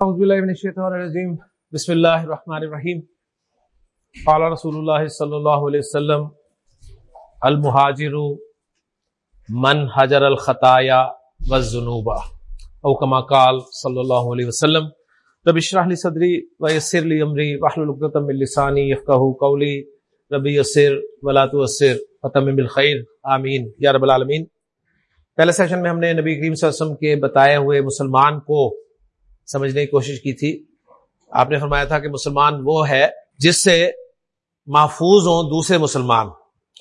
اعوذ باللہ من الشیطان الرجیم۔ بسم اللہ الرحمن الرحیم قال رسول اللہ صلی اللہ علیہ وسلم، المہاجر من حجر الخطایا والذنوب. او کما قال صلی اللہ علیہ وسلم، رب اشرح لی صدری ویسر لی امری، واحلل عقدۃ من لسانی یفقهوا قولی۔ رب یسر ولا تعسر وتمم بالخیر۔ آمین۔ یا رب العالمین۔ پہلے سیشن میں ہم نے نبی کریم صلی اللہ علیہ وسلم کے بتائے ہوئے مسلمان کو سمجھنے کی کوشش کی تھی۔ آپ نے فرمایا تھا کہ مسلمان وہ ہے جس سے محفوظ ہوں دوسرے مسلمان۔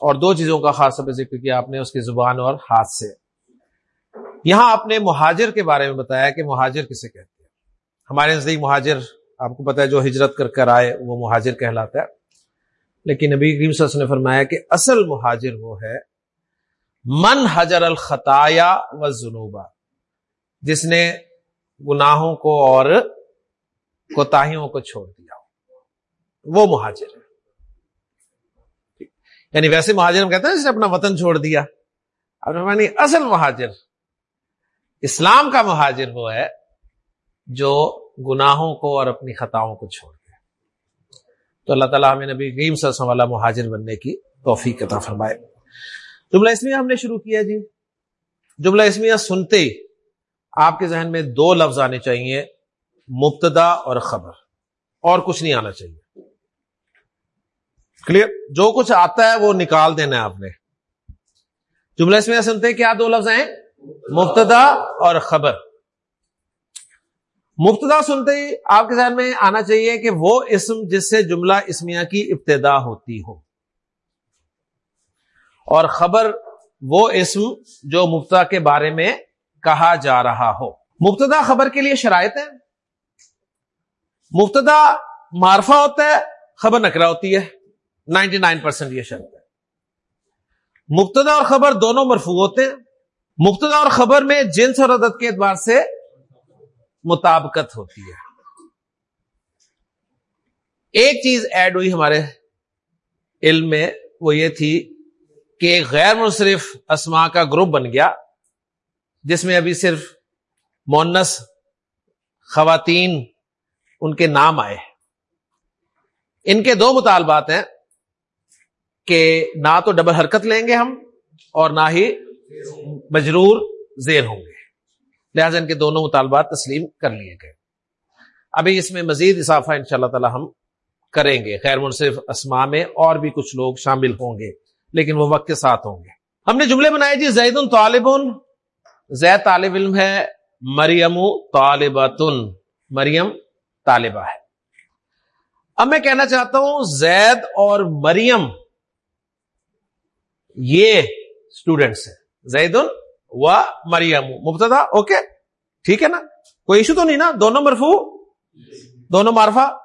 اور دو چیزوں کا خاص طور پہ ذکر کیا آپ نے، اس کی زبان اور ہاتھ سے۔ یہاں آپ نے مہاجر کے بارے میں بتایا کہ مہاجر کسے کہتے ہیں۔ ہمارے نزدیک مہاجر، آپ کو پتا ہے جو ہجرت کر کر آئے، وہ مہاجر کہلاتا ہے۔ لیکن نبی کریم صلی اللہ علیہ وسلم نے فرمایا کہ اصل مہاجر وہ ہے من حجر الخطایا و جنوبا جس نے گناہوں کو اور کوتاہیوں کو چھوڑ دیا۔ وہ مہاجر ہے یعنی ویسے مہاجر ہم کہتے ہیں جس نے اپنا وطن چھوڑ دیا۔ اب اصل مہاجر۔ اسلام کا مہاجر وہ ہے جو گناہوں کو اور اپنی خطاؤں کو چھوڑ دیا۔ تو اللہ تعالیٰ ہمیں نبی گیم سرسوں والا مہاجر بننے کی توفیق عطا فرمائے۔ جملہ اسمیہ ہم نے شروع کیا جی۔ جملہ اسمیہ سنتے ہی آپ کے ذہن میں دو لفظ آنے چاہیے، مبتدا اور خبر، اور کچھ نہیں آنا چاہیے۔ کلیئر جو کچھ آتا ہے وہ نکال دینا ہے آپ نے۔ جملہ اس میں سنتے کیا دو لفظ ہیں؟ مبتدا اور خبر۔ مبتدا سنتے ہی آپ کے ذہن میں آنا چاہیے کہ وہ اسم جس سے جملہ اسمیہ کی ابتدا ہوتی ہو۔ اور خبر وہ اسم جو مبتدا کے بارے میں کہا جا رہا ہو۔ مبتدا خبر کے لیے شرائط ہے مبتدا معرفہ ہوتا ہے، خبر نکرا ہوتی ہے۔ نائنٹی نائن پرسینٹ یہ شرط ہے۔ مبتدا اور خبر دونوں مرفوع ہوتے ہیں۔ مبتدا اور خبر میں جنس اور عدد کے اعتبار سے مطابقت ہوتی ہے۔ ایک چیز ایڈ ہوئی ہمارے علم میں، وہ یہ تھی کہ غیر منصرف اسما کا گروپ بن گیا۔ جس میں ابھی صرف مونس، خواتین، ان کے نام آئے ان کے دو مطالبات ہیں کہ نہ تو ڈبل حرکت لیں گے ہم اور نہ ہی مجرور زیر ہوں گے۔ لہذا ان کے دونوں مطالبات تسلیم کر لیے گئے۔ ابھی اس میں مزید اضافہ ان شاء اللہ تعالی ہم کریں گے۔ خیر، منصف اسما میں اور بھی کچھ لوگ شامل ہوں گے، لیکن وہ وقت کے ساتھ ہوں گے۔ ہم نے جملے بنائے جی زید طالب زید طالب علم ہے، مریم طالبۃ مریم طالبہ ہے۔ اب میں کہنا چاہتا ہوں، زید اور مریم، یہ اسٹوڈینٹس ہیں۔ زید و مریم۔ مبتدا؟ اوکے ٹھیک ہے نا؟ کوئی ایشو تو نہیں نا؟ دونوں مرفو دونوں معرفہ؟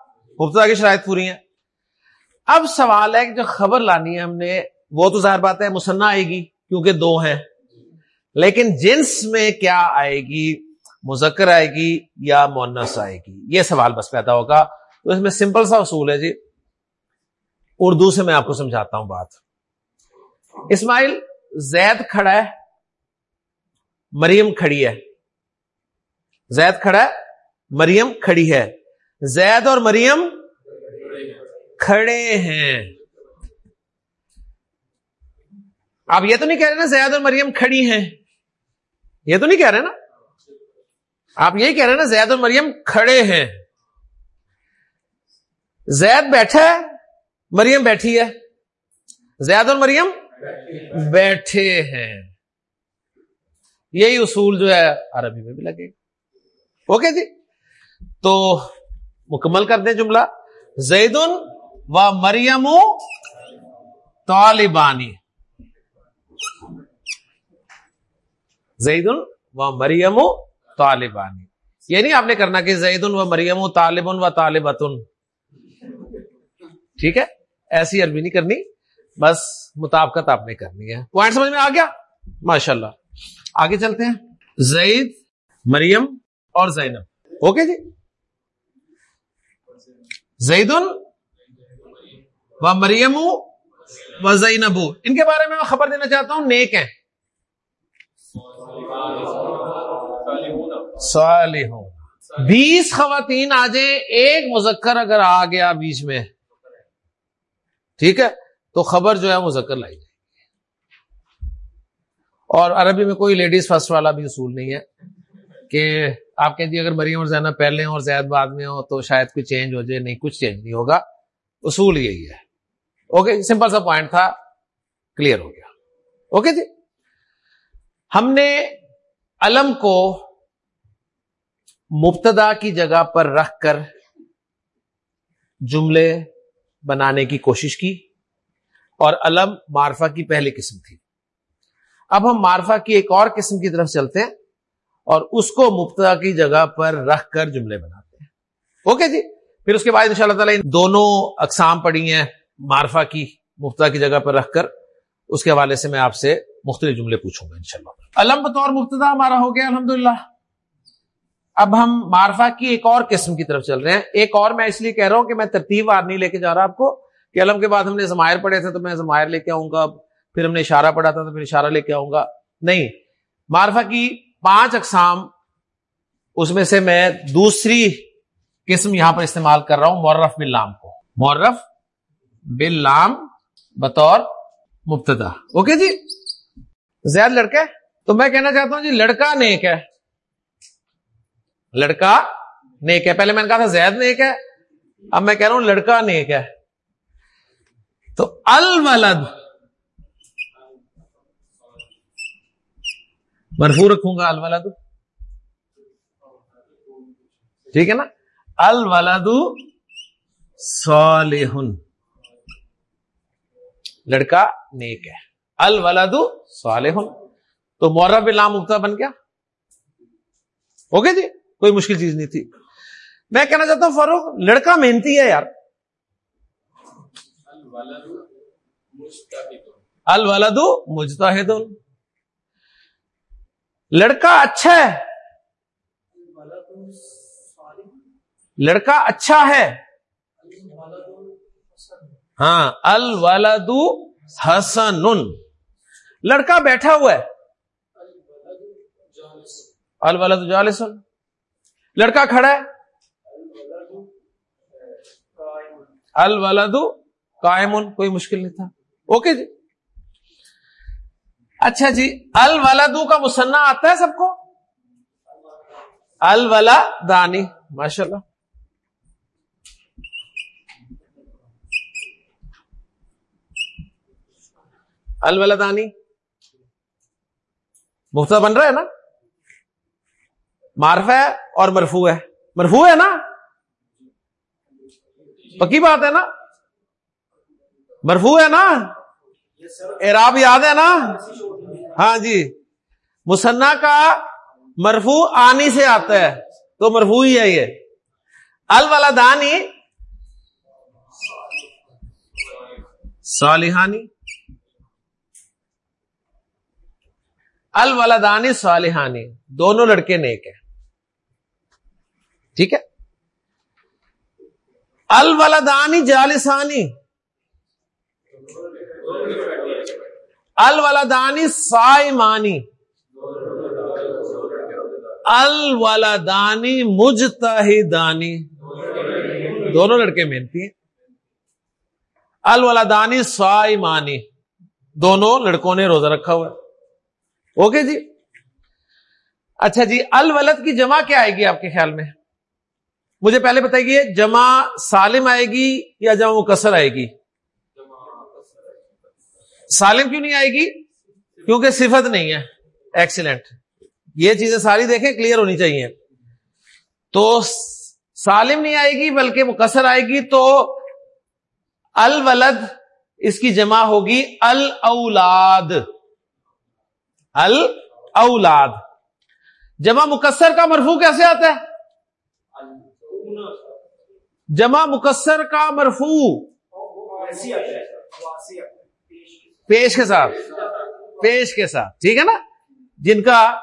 مبتدا کی شرائط پوری ہیں۔ اب سوال ہے کہ جو خبر لانی ہے ہم نے، وہ تو ظاہر بات ہے، مسنا آئے گی، کیونکہ دو ہیں۔ لیکن جنس میں کیا آئے گی؟ مذکر آئے گی یا مونس آئے گی؟ یہ سوال بس پیدا ہوگا۔ تو اس میں سمپل سا اصول ہے جی۔ اردو سے میں آپ کو سمجھاتا ہوں بات۔ اسماعیل زید کھڑا ہے۔ مریم کھڑی ہے۔ زید کھڑا ہے۔ مریم کھڑی ہے۔ زید اور مریم کھڑے ہیں۔ آپ یہ تو نہیں کہہ رہے نا زید اور مریم کھڑی ہیں۔ یہ تو نہیں کہہ رہے نا؟ آپ یہی کہہ رہے نا، زید اور مریم کھڑے ہیں۔ زید بیٹھا ہے، مریم بیٹھی ہے۔ زید اور مریم بیٹھے ہیں۔ یہی اصول جو ہے عربی میں بھی لگے اوکے جی؟ تو مکمل کر دیں جملہ۔ زید و مریم طالبانی۔ زید و مریم و طالبانی یعنی یہ نہیں آپ نے کرنا کہ زید و مریم و طالب و طالبۃ ٹھیک ہے؟ ایسی عربی نہیں کرنی. بس مطابقت آپ نے کرنی ہے. پوائنٹ سمجھ میں آ گیا؟ ماشاء اللہ آگے چلتے ہیں. زید، مریم اور زینب. اوکے جی؟ زید و مریم و زینب. ان کے بارے میں میں خبر دینا چاہتا ہوں، نیک ہیں. بیس خواتین آ جائیں ایک مذکر اگر آ گیا بیچ میں، ٹھیک ہے؟ تو خبر جو ہے مذکر لائی جائے اور عربی میں کوئی لیڈیز فرسٹ والا بھی اصول نہیں ہے کہ آپ کہتے اگر مریم اور زینب پہلے اور زید بعد میں ہو تو شاید کوئی چینج ہو جائے، نہیں، کچھ چینج نہیں ہوگا۔ اصول یہی ہے۔ اوکے سمپل سا پوائنٹ تھا کلیئر ہو گیا۔ اوکے جی؟ ہم نے علم کو مبتدا کی جگہ پر رکھ کر جملے بنانے کی کوشش کی اور علم معرفہ کی پہلی قسم تھی۔ اب ہم معرفہ کی ایک اور قسم کی طرف چلتے ہیں اور اس کو مبتدا کی جگہ پر رکھ کر جملے بناتے ہیں۔ اوکے جی؟ پھر اس کے بعد ان شاء اللہ تعالیٰ دونوں اقسام پڑھی ہیں معرفہ کی، مبتدا کی جگہ پر رکھ کر۔ اس کے حوالے سے میں آپ سے مختلف جملے پوچھوں گا انشاءاللہ۔ علم بطور مبتدا ہمارا ہو گیا، الحمدللہ۔ اب ہم معرفہ کی ایک اور قسم کی طرف چل رہے ہیں۔ ایک اور میں اس لیے کہہ رہا ہوں کہ میں ترتیب وار نہیں لے کے جا رہا آپ کو، کہ علم کے بعد ہم نے زمائر پڑھے تھے تو میں زمائر لے کے آؤں گا، پھر ہم نے اشارہ پڑھا تھا تو پھر اشارہ لے کے آؤں گا۔ نہیں، معرفہ کی پانچ اقسام، اس میں سے میں دوسری قسم یہاں پر استعمال کر رہا ہوں، مورف بلام کو۔ مورف بلام بطور مبتدا۔ اوکے جی؟ زید لڑکے؟ تو میں کہنا چاہتا ہوں جی لڑکا نیک ہے۔ لڑکا نیک ہے۔ پہلے میں نے کہا تھا زید نیک ہے، اب میں کہہ رہا ہوں لڑکا نیک ہے۔ تو الولد مرفو رکھوں گا الولد۔ ٹھیک ہے نا؟ الولد صالح۔ لڑکا نیک ہے۔ الولد صالح۔ تو مورب لام مبتا بن گیا؟ اوکے جی کوئی مشکل چیز نہیں تھی۔ میں کہنا چاہتا ہوں، فاروق، لڑکا محنتی ہے یار۔ الولد مجتہد۔ لڑکا اچھا ہے۔ لڑکا اچھا ہے۔ ہاں الولد حسن لڑکا بیٹھا ہوا ہے۔ الولد جالسن لڑکا کھڑا ہے۔ الولد قائمن کوئی مشکل نہیں تھا۔ اوکے جی۔ اچھا جی الولدو کا مسنا آتا ہے سب کو؟ الولا دانی۔ ماشاء اللہ الولدانی مفتا بن رہا ہے نا؟ معرف ہے اور مرفو ہے۔ مرفو ہے نا؟ پکی بات ہے نا؟ مرفو ہے نا؟ اعراب یاد ہے نا؟ ہاں جی۔ مسنا کا مرفو آنی سے آتا ہے، تو مرفو ہی ہے یہ۔ ال دانی صالحانی۔ ال دانی صالحانی۔ دونوں لڑکے نیک ہیں۔ ٹھیک ہے؟ الولدانی جالسانی. الولدانی سائمانی. الولدانی مجتہدانی. دونوں لڑکے محنتی ہیں. الولدانی سائمانی. دونوں لڑکوں نے روزہ رکھا ہوا اوکے جی؟ اچھا جی الولد کی جمع کیا آئے گی آپ کے خیال میں؟ مجھے پہلے بتائیے، جمع سالم آئے گی یا جمع مکسر آئے گی؟ سالم کیوں نہیں آئے گی؟ کیونکہ صفت نہیں ہے۔ ایکسیلنٹ یہ چیزیں ساری دیکھیں کلیئر ہونی چاہیے۔ تو سالم نہیں آئے گی، بلکہ مکسر آئے گی، تو الولد اس کی جمع ہوگی، الاولاد۔ الاولاد۔ جمع مکسر کا مرفو کیسے آتا ہے؟ جمع مکسر کا مرفو پیش کے ساتھ، پیش کے ساتھ، ٹھیک ہے نا؟ جن کا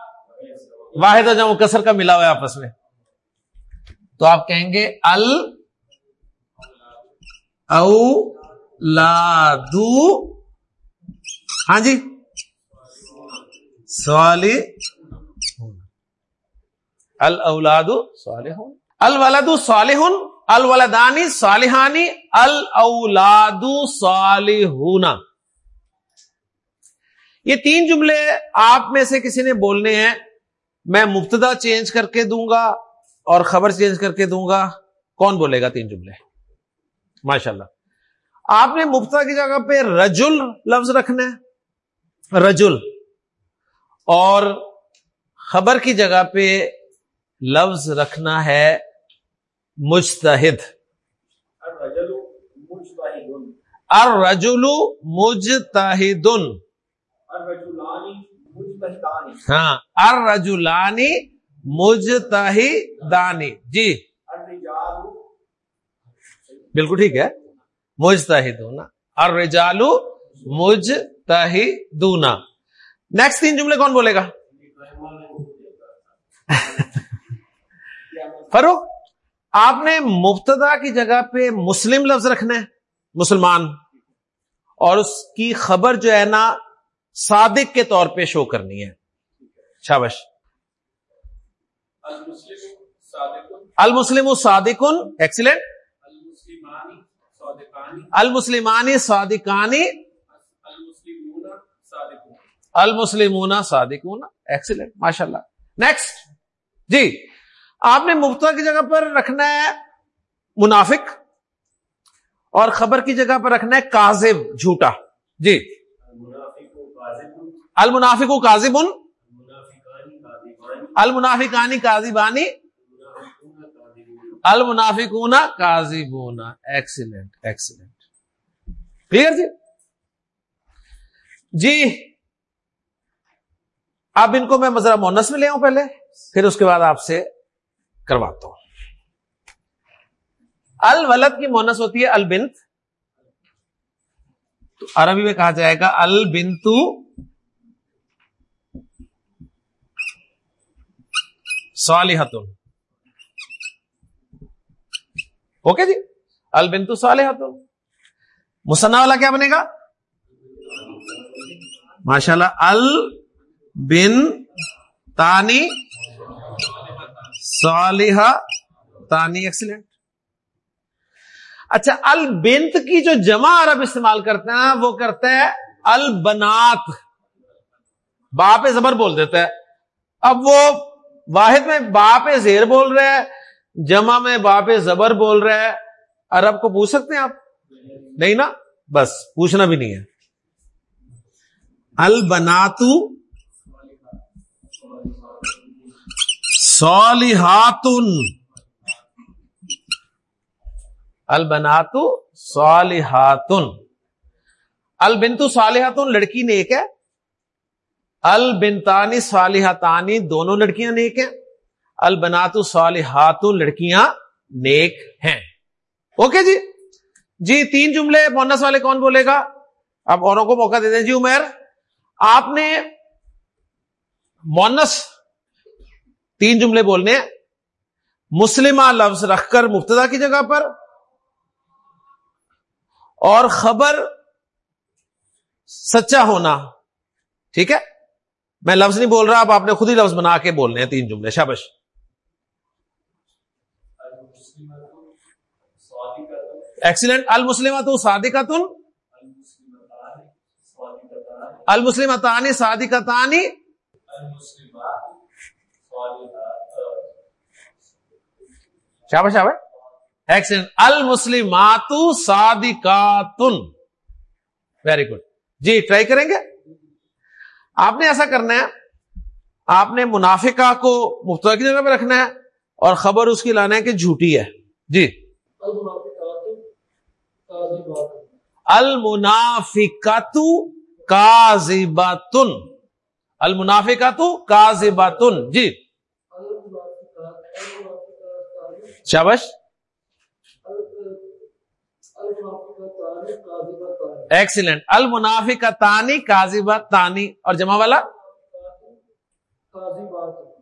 واحد جمع مکسر کا ملا ہوا ہے آپس میں۔ تو آپ کہیں گے، ال او لادو ہاں جی۔ سوالی۔ الاولاد صالح الولد صالح الولدانی صالحانی الاولاد صالحون۔ یہ تین جملے آپ میں سے کسی نے بولنے ہیں، میں مبتدا چینج کر کے دوں گا اور خبر چینج کر کے دوں گا۔ کون بولے گا تین جملے؟ ماشاء اللہ آپ نے مبتدا کی جگہ پہ رجل لفظ رکھنا ہے، رجل۔ اور خبر کی جگہ پہ لفظ رکھنا ہے مجتہد۔ الرجل مجتہد ہاں ارجولانی مجتہدانی۔ جی۔ بالکل ٹھیک ہے۔ مجتہدونا الرجال مجتہدونا نیکسٹ تین جملے کون بولے گا؟ فروخ آپ نے مبتدا کی جگہ پہ مسلم لفظ رکھنا ہے، مسلمان۔ اور اس کی خبر جو ہے نا، صادق کے طور پہ شو کرنی ہے۔ شابش المسلم صادقن ایکسیلنٹ المسلمانی صادقانی۔ المسلمون صادقون ایکسیلنٹ ماشاء اللہ نیکسٹ جی۔ آپ نے مبتدا کی جگہ پر رکھنا ہے منافق اور خبر کی جگہ پر رکھنا ہے کاذب، جھوٹا۔ جی۔ المنافق کاذب المنافقانی کاذبانی۔ المنافقون کاذبون۔ ایکسیلنٹ ایکسیلنٹ کلیئر جی؟ جی۔ اب ان کو میں مذرا مونس میں لے آؤں پہلے، پھر اس کے بعد آپ سے کرواتا ہوں۔ الولد کی مونس ہوتی ہے البنت۔ تو عربی میں کہا جائے گا البنتو صالحت اوکے جی؟ البنتو صالحت مسنا والا کیا بنے گا؟ ماشاء اللہ ال بن تانی صالحہ، تانی ایکسیلنٹ اچھا البنت کی جو جمع عرب استعمال کرتے ہیں، وہ کرتا ہے البنات۔ باپ زبر بول دیتا ہے اب وہ واحد میں باپ زیر بول رہا ہے جمع میں باپ زبر بول رہا ہے عرب کو پوچھ سکتے ہیں آپ؟ نہیں نا؟ بس، پوچھنا بھی نہیں ہے۔ البناتو صالحاتن. البناتو صالحاتن. البنتو صالحاتن لڑکی نیک ہے؟ البنتانی صالحاتانی دونوں لڑکیاں نیک ہیں؟ البناتو صالحاتن لڑکیاں نیک ہیں۔ اوکے جی؟ جی تین جملے بونس والے کون بولے گا؟ اب اوروں کو موقع دے دیں۔ جی عمیر، آپ نے مونس تین جملے بولنے مسلمہ لفظ رکھ کر مبتدا کی جگہ پر اور خبر سچا ہونا۔ ٹھیک ہے؟ میں لفظ نہیں بول رہا، اب آپ نے خود ہی لفظ بنا کے بولنے ہیں تین جملے۔ شابش۔ ایکسیلنٹ المسلم تو سادی کا تن المسلم تانی سادی کا تانی شابش شابش ایکسیلنٹ المسلمات صادقاتن ویری گڈ جی ٹرائی کریں گے؟ آپ نے ایسا کرنا ہے، آپ نے منافقہ کو مفت کی جگہ پہ رکھنا ہے اور خبر اس کی لانا ہے کہ جھوٹی ہے۔ جی۔ المنافقات کازباتن المنافقات کازباتن جی۔ شابش ایکسیلنٹ المنافی کا تانی کازیبا تانی. اور جمع والا؟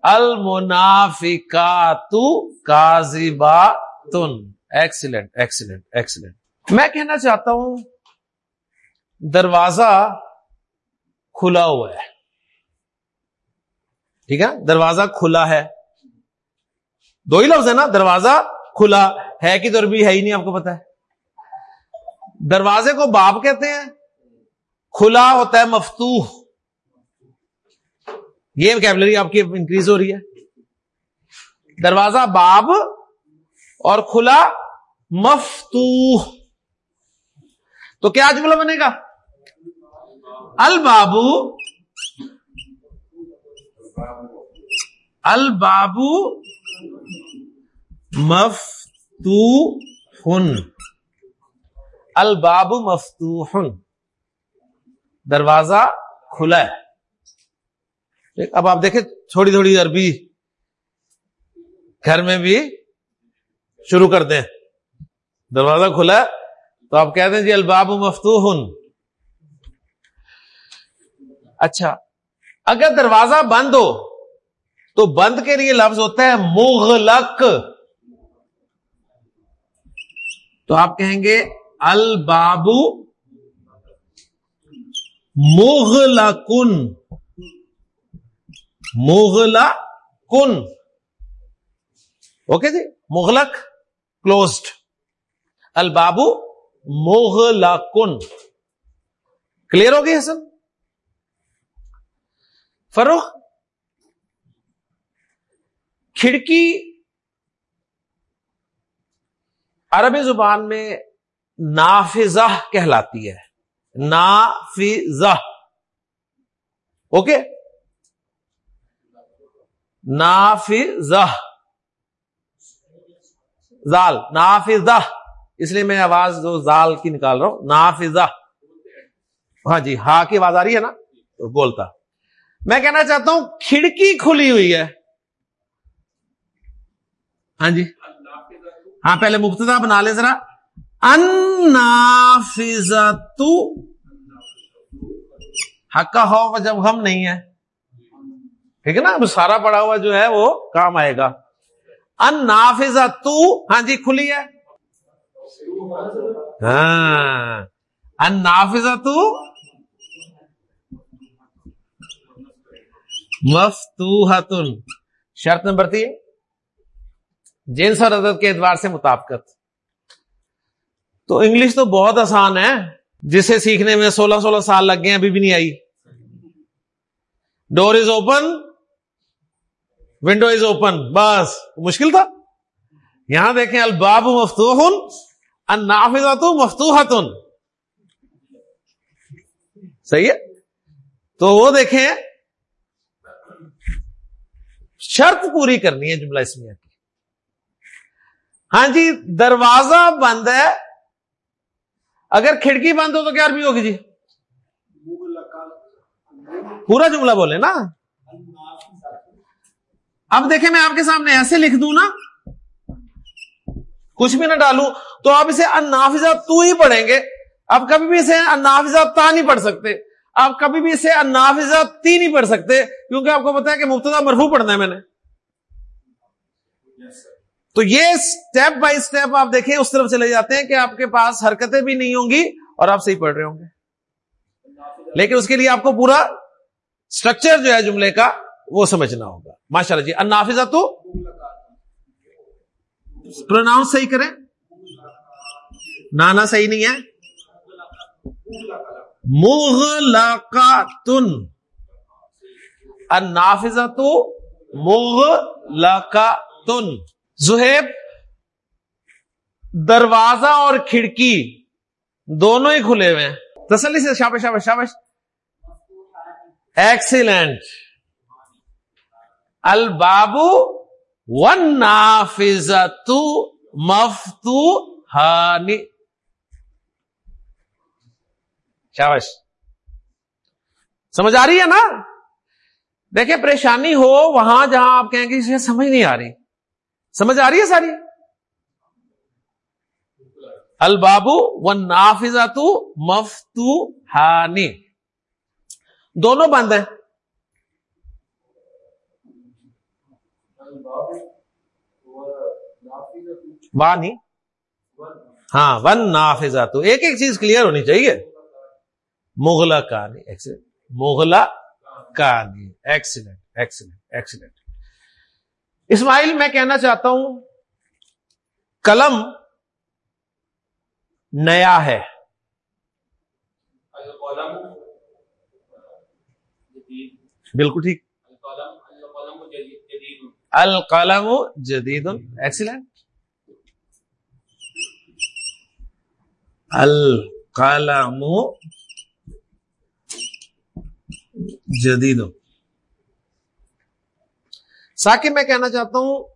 المنافی کا تو کازیبا تن. ایکسیلنٹ ایکسیلنٹ ایکسیلنٹ میں کہنا چاہتا ہوں، دروازہ کھلا ہوا ہے۔ ٹھیک ہے؟ دروازہ کھلا ہے۔ دو ہی لفظ ہے نا، دروازہ کھلا، ہے کہ تو ہے ہی نہیں، آپ کو پتا ہے۔ دروازے کو باب کہتے ہیں، کھلا ہوتا ہے مفتوح۔ یہ ویکیبلری آپ کی انکریز ہو رہی ہے۔ دروازہ باب اور کھلا مفتوح۔ تو کیا جملہ بنے گا؟ البابو البابو مفتو الباب مفتوح دروازہ کھلا ہے۔ اب آپ دیکھیں، تھوڑی تھوڑی عربی گھر میں بھی شروع کر دیں۔ دروازہ کھلا ہے، تو آپ کہتے ہیں جی الباب مفتوح اچھا اگر دروازہ بند ہو، تو بند کے لیے لفظ ہوتا ہے مغلق۔ تو آپ کہیں گے البابو مغلا کن مغلا کن اوکے جی مغلق کلوزڈ البابو مغلا کن کلیئر ہو گئی حسن فروخ کھڑکی عربی زبان میں نافذہ کہلاتی ہے۔ نافذہ۔ اوکے؟ نافذہ۔ زال، نافذہ۔ اس لیے میں آواز جو زال کی نکال رہا ہوں۔ نافذہ۔ ہاں جی ہاں کی آواز آ رہی ہے نا؟ تو بولتا۔ میں کہنا چاہتا ہوں، کھڑکی کھلی ہوئی ہے۔ ہاں جی۔ ہاں پہلے مبتدا بنا لے ذرا۔ انافذتو حق کا ہو جب ہم نہیں ہے۔ ٹھیک ہے نا؟ اب سارا پڑا ہوا جو ہے وہ کام آئے گا۔ ان تو ہاں جی کھلی ہے۔ ہاں۔ ان تو مفتوحتن شرط نمبر تین۔ جنس اور عدد کے اعتبار سے مطابقت۔ تو انگلش تو بہت آسان ہے، جسے سیکھنے میں سولہ سولہ سال لگ گئے ابھی بھی نہیں آئی۔ Door is open window is open بس، مشکل تھا؟ یہاں دیکھیں، الباب مفتوح تو مفتوحت صحیح ہے؟ تو وہ دیکھیں، شرط پوری کرنی ہے جملہ اسمیہ کی ہاں جی دروازہ بند ہے۔ اگر کھڑکی بند ہو تو کیا عربی ہوگی جی؟ پورا جملہ بولے نا۔ اب دیکھیں میں آپ کے سامنے ایسے لکھ دوں نا۔ کچھ بھی نہ ڈالوں۔ تو آپ اسے انافذہ تو ہی پڑھیں گے۔ آپ کبھی بھی اسے انافذہ تا نہیں پڑھ سکتے۔ آپ کبھی بھی اسے انافذہ تی نہیں پڑھ سکتے۔ کیونکہ آپ کو پتا ہے کہ مبتدا مرفو پڑھنا ہے میں نے۔ تو یہ اسٹیپ بائی اسٹیپ آپ دیکھیں، اس طرف چلے جاتے ہیں کہ آپ کے پاس حرکتیں بھی نہیں ہوں گی اور آپ صحیح پڑھ رہے ہوں گے۔ لیکن اس کے لیے آپ کو پورا اسٹرکچر جو ہے جملے کا، وہ سمجھنا ہوگا۔ ماشاء اللہ جی انافذہ تو پروناؤنس صحیح کریں۔ نانا صحیح نہیں ہے۔ مغلقاتن۔ النافذہ تو مغلقاتن۔ زہیب، دروازہ اور کھڑکی دونوں ہی کھلے ہوئے ہیں۔ تسلی سے، شابش شابش شابش۔ ایکسیلنٹ البابو ون نافذ مفتو ہانی شابش، سمجھ آ رہی ہے نا؟ دیکھیں، پریشانی ہو وہاں جہاں آپ کہیں گے سمجھ نہیں آ رہی۔ سمجھ آ رہی ہے ساری؟ البابو و نافذ مفتو ہانی دونوں بند ہیں۔ نہیں ہاں ون نافذہ تو ایک ایک چیز کلیئر ہونی چاہیے۔ مغلا کہانی مغلا کہانی ایکسیلنٹ ایکسیلنٹ ایکسیلنٹ اسماعیل، میں کہنا چاہتا ہوں، قلم نیا ہے۔ بالکل ٹھیک۔ القلم جدید۔ ایکسیلنٹ القلم جدید۔ ساکہ میں کہنا چاہتا ہوں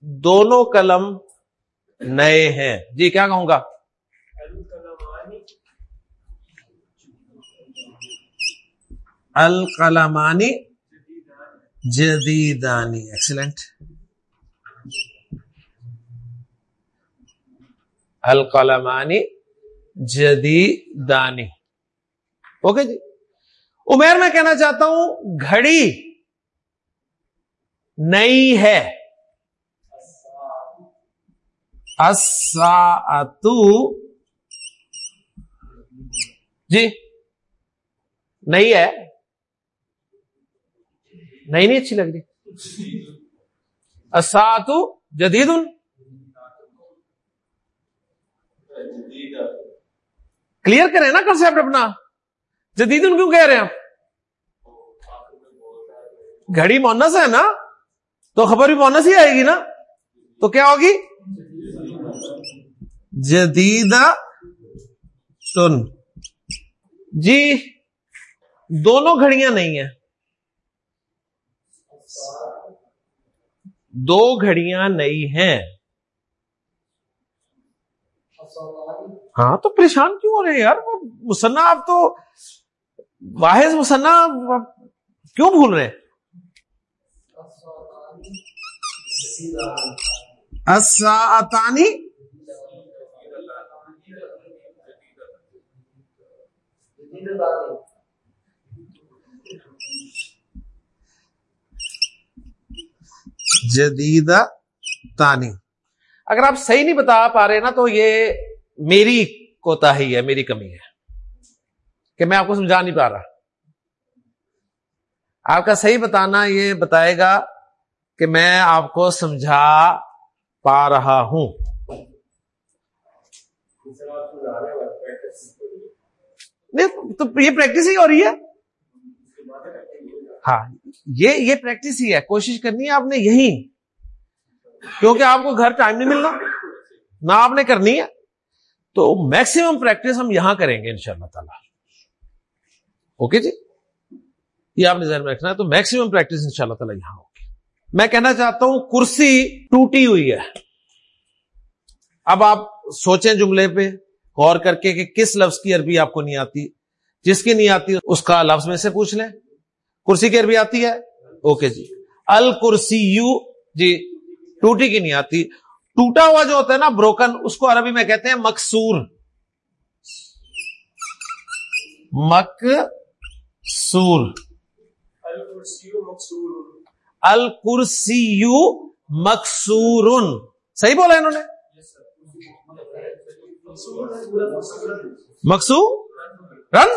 دونوں قلم نئے ہیں۔ جی کیا کہوں گا؟ القلمانی جدیدانی۔ ایکسلنٹ القلمانی جدیدانی۔ اوکے جی۔ عمیر میں کہنا چاہتا ہوں گھڑی۔ نئی ہے۔ جی۔ نہیں ہے۔ نہیں نہیں اچھی لگ رہی۔ اساتو جدید کلیئر کریں نا کنسپٹ اپنا۔ جدید کیوں کہہ رہے ہیں آپ؟ گھڑی مونس ہے نا؟ تو خبر بھی مونس ہی آئے گی نا؟ تو کیا ہوگی؟ جدید سن۔ جی دونوں گھڑیاں نہیں ہیں۔ دو گھڑیاں نئی ہیں۔ ہاں تو پریشان کیوں ہو رہے ہیں یار؟ مسنا آپ تو، واحد مسنا کیوں بھول رہے جدید تانی اگر آپ صحیح نہیں بتا پا رہے نا تو یہ میری کوتا ہی ہے، میری کمی ہے کہ میں آپ کو سمجھا نہیں پا رہا۔ آپ کا صحیح بتانا یہ بتائے گا کہ میں آپ کو سمجھا پا رہا ہوں۔ تو یہ پریکٹس ہی ہو رہی ہے۔ ہاں یہ یہ پریکٹس ہی ہے۔ کوشش کرنی ہے آپ نے یہی۔ کیونکہ آپ کو گھر ٹائم نہیں ملنا، نہ آپ نے کرنی ہے۔ تو میکسیمم پریکٹس ہم یہاں کریں گے ان شاء اللہ تعالی۔ اوکے جی؟ یہ آپ نے ذہن میں رکھنا ہے، تو میکسیمم پریکٹس ان شاء اللہ تعالیٰ یہاں ہوگی میں کہنا چاہتا ہوں کرسی ٹوٹی ہوئی ہے۔ اب آپ سوچیں جملے پہ، غور کر کے کہ کس لفظ کی عربی آپ کو نہیں آتی، جس کی نہیں آتی اس کا لفظ میں سے پوچھ لیں۔ کرسی کی عربی آتی ہے؟ اوکے جی۔ الکرسی یو جی ٹوٹی کی نہیں آتی۔ ٹوٹا ہوا جو ہوتا ہے نا بروکن اس کو عربی میں کہتے ہیں مکسور۔ مک سور الکرسی یو صحیح بولا انہوں نے؟ مکسو رن؟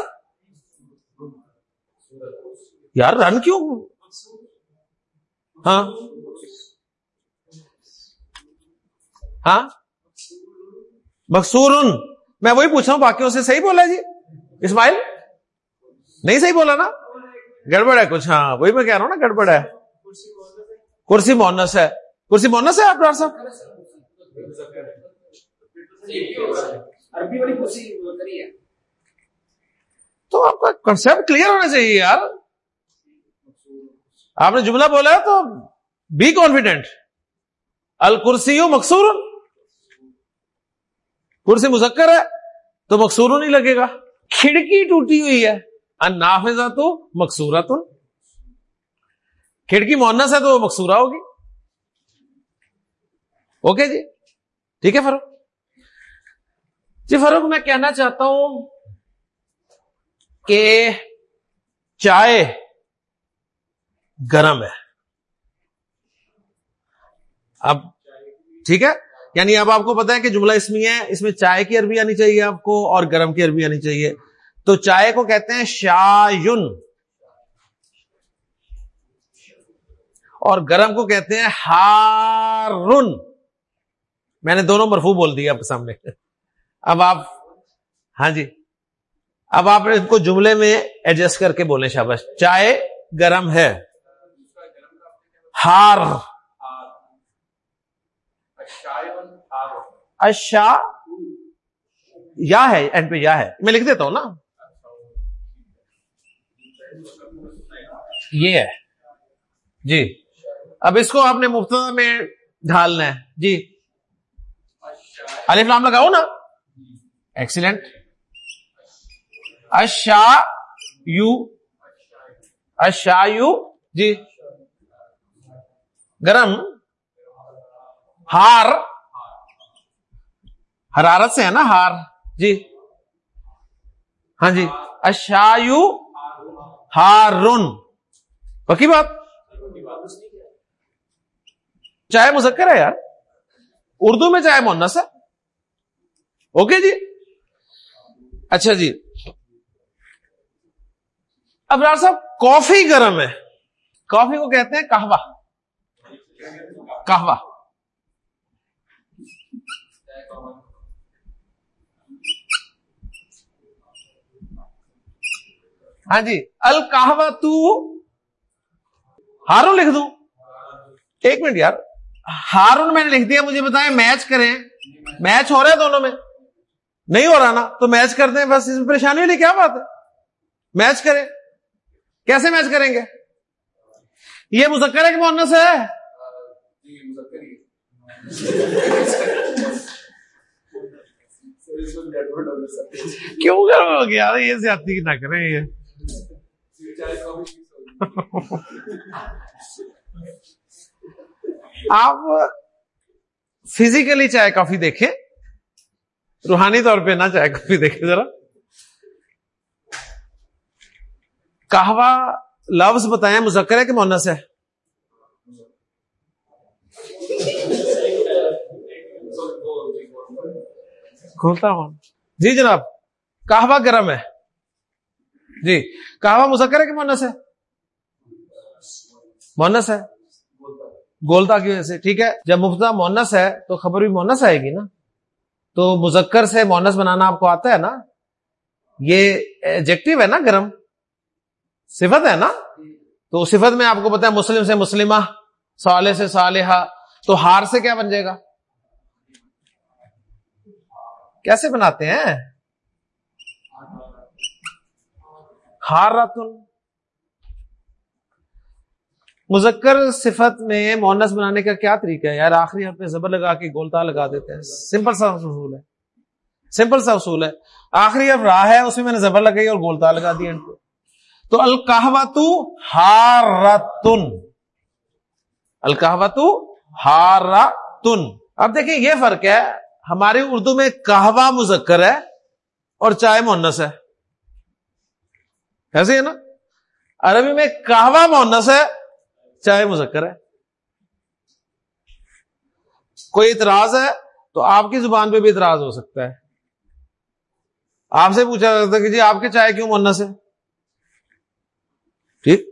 یار رن کیوں؟ ہاں؟ ہاں؟ مقصور میں وہی پوچھ رہا ہوں، باقیوں سے صحیح بولا جی؟ اسماعیل؟ نہیں صحیح بولا نا؟ گڑبڑ ہے کچھ ہاں وہی میں کہہ رہا ہوں نا، گڑبڑ ہے۔ کرسی مونس ہے۔ کرسی مونس ہے آپ ڈاکٹر صاحب؟ تو آپ کا کنسپٹ کلیئر ہونا چاہیے یار۔ آپ نے جملہ بولا تو بی کانفیڈینٹ الکرسی مقصور کرسی مذکر ہے تو مقصور نہیں لگے گا۔ کھڑکی ٹوٹی ہوئی ہے۔ نافذہ تو مقصورت کھڑکی مونس ہے تو وہ مقصورہ ہوگی۔ اوکے جی؟ ٹھیک ہے فروخ جی فروخ میں کہنا چاہتا ہوں کہ چائے گرم ہے۔ اب ٹھیک ہے؟ یعنی اب آپ کو پتا ہے کہ جملہ اس میں ہے، اس میں چائے کی عربی آنی چاہیے آپ کو اور گرم کی عربی آنی چاہیے۔ تو چائے کو کہتے ہیں شاین اور گرم کو کہتے ہیں ہارن میں نے دونوں مرفو بول دیا آپ کے سامنے۔ اب آپ ہاں جی۔ اب آپ ان کو جملے میں ایڈجسٹ کر کے بولیں شابش چائے گرم ہے۔ ہار۔ اشا یا ہے اینڈ پہ یا ہے۔ میں لکھ دیتا ہوں نا۔ یہ ہے۔ جی۔ اب اس کو آپ نے مفت میں ڈھالنا ہے۔ جی۔ علی فلام لگاؤ نا۔ Excellent Usha you. Usha you. جی۔ گرم۔ ہار۔ حرارت سے ہے نا ہار۔ جی۔ ہاں جی۔ اشایو ہارون۔ پکی بات۔ چائے مذکر ہے یار۔ اردو میں چائے مونس ہے۔ اوکے جی؟ اچھا جی۔ ابرار صاحب، کافی گرم ہے۔ کافی کو کہتے ہیں کہوا کہوا ہاں جی الکاہوا تو ہارون لکھ دوں۔ ایک منٹ یار۔ ہارون میں نے لکھ دیا، مجھے بتائیں میچ کریں۔ میچ ہو رہا ہے دونوں میں۔ نہیں ہو رہا نا، تو میچ کرتے ہیں، بس اس میں پریشانی والی کیا بات ہے؟ میچ کریں۔ کیسے میچ کریں گے؟ یہ مذکر ہے کہ مونس ہے؟ کیوں ہو گیا؟ یہ زیادتی نہ کریں یہ آپ فزیکلی چائے کافی دیکھیں، روحانی طور پہ نہ چائے کافی دیکھیں ذرا۔ کہوا لفظ بتائیں، مذکر ہے کہ مونس ہے؟ کھولتا ہوں۔ جی جناب کہوا گرم ہے۔ جی کہوا مذکر ہے کہ مونس ہے؟ مونس ہے۔ گولتا کی وجہ سے، ٹھیک ہے؟ جب مفتا مونس ہے تو خبر بھی مونس آئے گی نا؟ تو مذکر سے مونس بنانا آپ کو آتا ہے نا؟ یہ ایجیکٹو ہے نا گرم؟ صفت ہے نا؟ تو صفت میں آپ کو پتا ہے مسلم سے مسلمہ سالے سے صالحہ، تو ہار سے کیا بن جائے گا؟ کیسے بناتے ہیں؟ ہار راتن مذکر صفت میں مونس بنانے کا کیا طریقہ ہے؟ یار آخری ہم پہ زبر لگا کے گولتا لگا دیتے ہیں۔ سمپل سا اصول ہے۔ سمپل سا اصول ہے۔ آخری اب راہ ہے، اس میں میں نے زبر لگائی اور گولتا لگا دیا تو الکاہوات ہارتن الکاہوات ہارتن اب دیکھیں، یہ فرق ہے۔ ہماری اردو میں کہوا مذکر ہے اور چائے مونس ہے۔ ایسے ہے نا؟ عربی میں کہوا مونس ہے چائے مذکر ہے۔ کوئی اعتراض ہے تو آپ کی زبان پہ بھی اعتراض ہو سکتا ہے۔ آپ سے پوچھا جاتا کہ جی آپ کے چائے کیوں مونس ہے؟ ٹھیک۔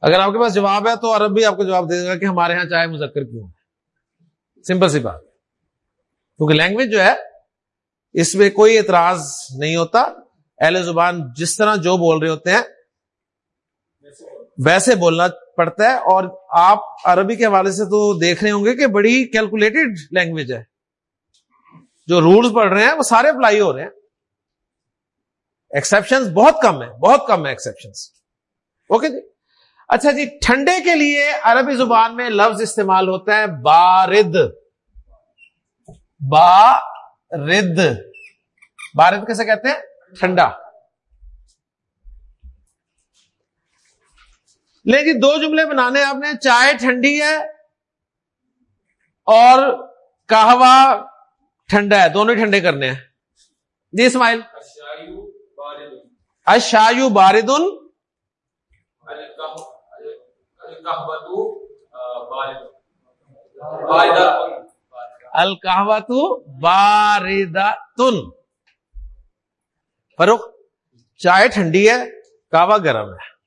اگر آپ کے پاس جواب ہے تو عرب بھی آپ کو جواب دے گا کہ ہمارے یہاں چائے مذکر کیوں ہے۔ سمپل سی بات۔ کیونکہ لینگویج جو ہے، اس میں کوئی اعتراض نہیں ہوتا۔ اہل زبان جس طرح جو بول رہے ہوتے ہیں ویسے بولنا پڑتا ہے اور آپ عربی کے حوالے سے تو دیکھ رہے ہوں گے کہ بڑی کیلکولیٹڈ لینگویج ہے۔ جو رولز پڑھ رہے ہیں وہ سارے اپلائی ہو رہے ہیں۔ ایکسپشن بہت کم ہے بہت کم ہے ایکسپشن اوکے جی؟ اچھا جی ٹھنڈے کے لیے عربی زبان میں لفظ استعمال ہوتا ہے بارد۔ بارد بارد کیسے کہتے ہیں؟ ٹھنڈا۔ لیکن دو جملے بنانے آپ نے، چائے ٹھنڈی ہے اور کہوا ٹھنڈا ہے، دونوں ٹھنڈے کرنے ہیں۔ جی اسماعیل۔ اشایو باردن۔ الکاوت باردن فروخ چائے ٹھنڈی ہے کہوا گرم ہے۔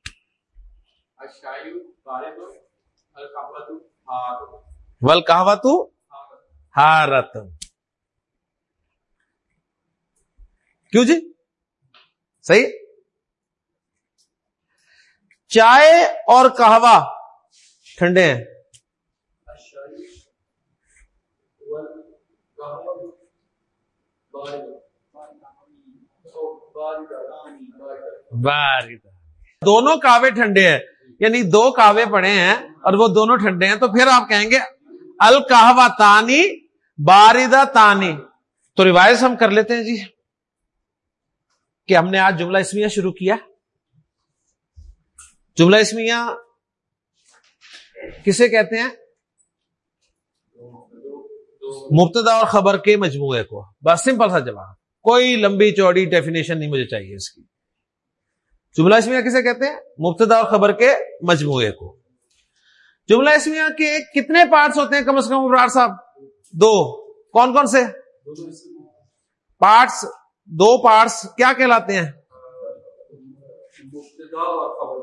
ول کہوا تو ہارت کیوں جی؟ صحیح؟ چائے اور کہوا ٹھنڈے ہیں۔ دونوں کاوے ٹھنڈے ہیں۔ یعنی دو کاوے پڑے ہیں اور وہ دونوں ٹھنڈے ہیں، تو پھر آپ کہیں گے الکاوا تانی باریدا تانی تو روایت ہم کر لیتے ہیں جی کہ ہم نے آج جملہ اسمیہ شروع کیا۔ جملہ اسمیہ کسے کہتے ہیں؟ مبتدا اور خبر کے مجموعے کو۔ بس سمپل سا جواب۔ کوئی لمبی چوڑی ڈیفینیشن نہیں مجھے چاہیے اس کی۔ جملہ اسمیہ کسے کہتے ہیں؟ مبتدا اور خبر کے مجموعے کو۔ جملہ اسمیہ کے کتنے پارٹس ہوتے ہیں؟ کم از کم ابرار صاحب دو۔ کون کون سے؟ پارٹس دو پارٹس کیا کہلاتے ہیں؟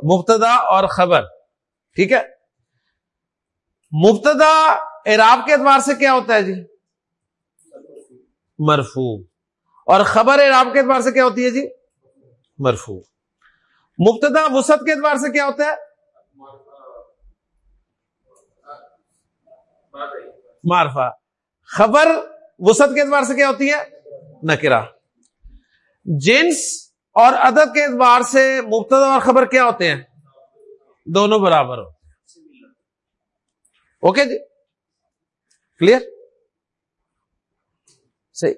مبتدا اور خبر۔ ٹھیک ہے۔ مبتدا اعراب کے اعتبار سے کیا ہوتا ہے جی؟ مرفو اور خبر اعراب کے اعتبار سے کیا ہوتی ہے جی؟ مرفو مبتدا وسط کے اعتبار سے کیا ہوتا ہے؟ مارفا خبر وسط کے اعتبار سے کیا ہوتی ہے؟ نکرا جنس اور عدد کے اعتبار سے مبتدا اور خبر کیا ہوتے ہیں؟ دونوں برابر ہوتے ہیں۔ اوکے جی؟ کلیئر؟ صحیح۔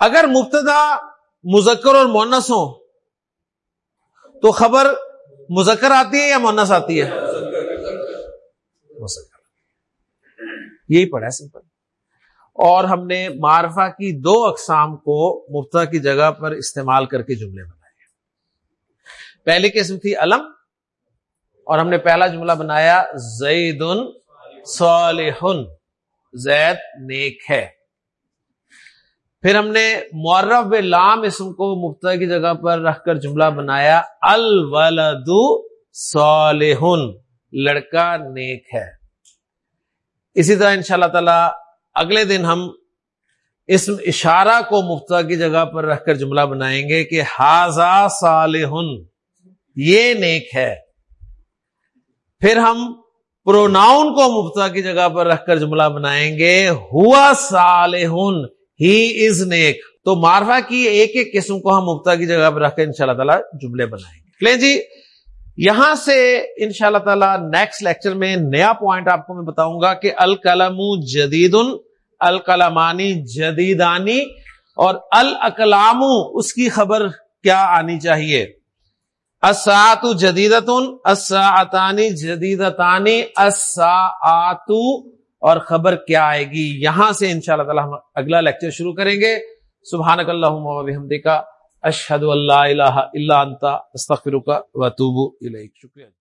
اگر مبتدا مذکر اور مونس ہو تو خبر مذکر آتی ہے یا مونس آتی ہے؟ یہی پڑھا سمپل۔ اور ہم نے معرفہ کی دو اقسام کو مفتا کی جگہ پر استعمال کر کے جملے بنائے پہلی قسم تھی علم، اور ہم نے پہلا جملہ بنایا زید صالح زید نیک ہے۔ پھر ہم نے معرف لام اسم کو مفتا کی جگہ پر رکھ کر جملہ بنایا، الولد صالح، لڑکا نیک ہے۔ اسی طرح ان شاء اللہ تعالی اگلے دن ہم اس اشارہ کو مفتا کی جگہ پر رکھ کر جملہ بنائیں گے کہ ہاضا صالح، یہ نیک ہے۔ پھر ہم پروناؤن کو مفتا کی جگہ پر رکھ کر جملہ بنائیں گے، ہوا صالح ہی از نیک تو مارفا کی ایک ایک قسم کو ہم مفتا کی جگہ پر رکھ کر ان شاء اللہ تعالیٰ جملے بنائیں گے۔ لیں جی یہاں سے ان شاء اللہ تعالی نیکسٹ لیکچر میں نیا پوائنٹ آپ کو میں بتاؤں گا کہ الکلم جدید الکلامانی جدیدانی اور الکلام اس کی خبر کیا آنی چاہیے؟ اسات جدیدتن اساتانی جدیدتانی اساتو اور خبر کیا آئے گی؟ یہاں سے ان شاء اللہ تعالی ہم اگلا لیکچر شروع کریں گے۔ سبحان اللہ کا اشحد اللہ الہ الا انت استغفرک و الیک۔ شکریہ۔